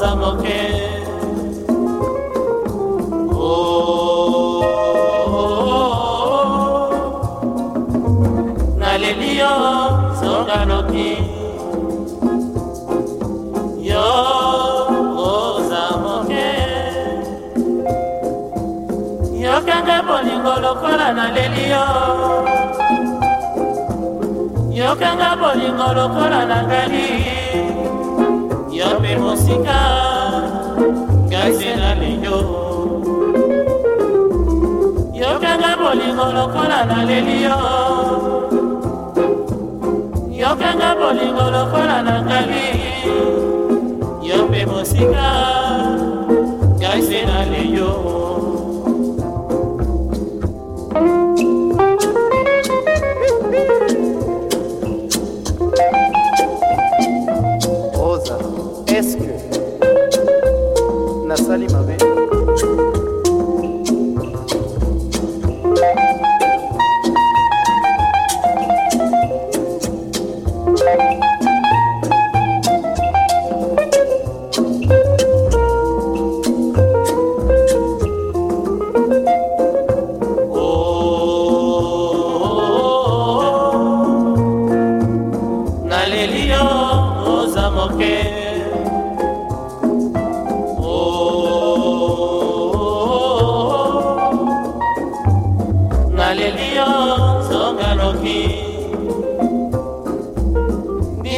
toza moke oh, naleli yo zonga noki yo oza moke yokanga bolingo lokola naleli yo yokanga bolingo lokola na ngai yo mpe mosika lokola naleli yo yokanga bolingo lokola nangali yo mpe mosika ngai se naleyo Rosa, est-ce que Nassali m'avait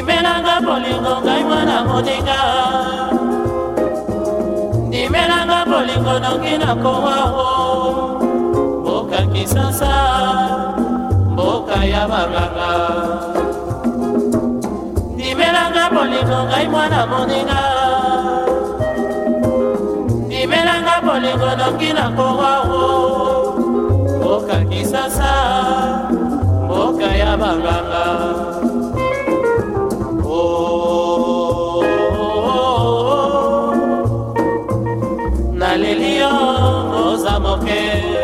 ndimelanga bolingo ngai mwana moninga ndimelanga bolingo noki na kowao mboka kisasa mboka ya baganga ndimelanga bolingo ngai mwana moninga ndimelanga bolingo noki na kowao mboka kisasa mboka ya baganga Okay.